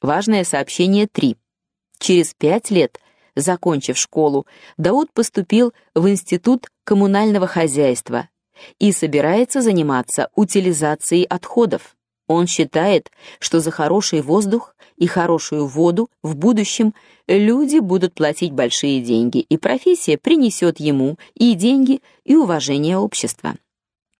Важное сообщение 3. Через пять лет, закончив школу, Дауд поступил в Институт коммунального хозяйства и собирается заниматься утилизацией отходов. Он считает, что за хороший воздух и хорошую воду в будущем люди будут платить большие деньги, и профессия принесет ему и деньги, и уважение общества.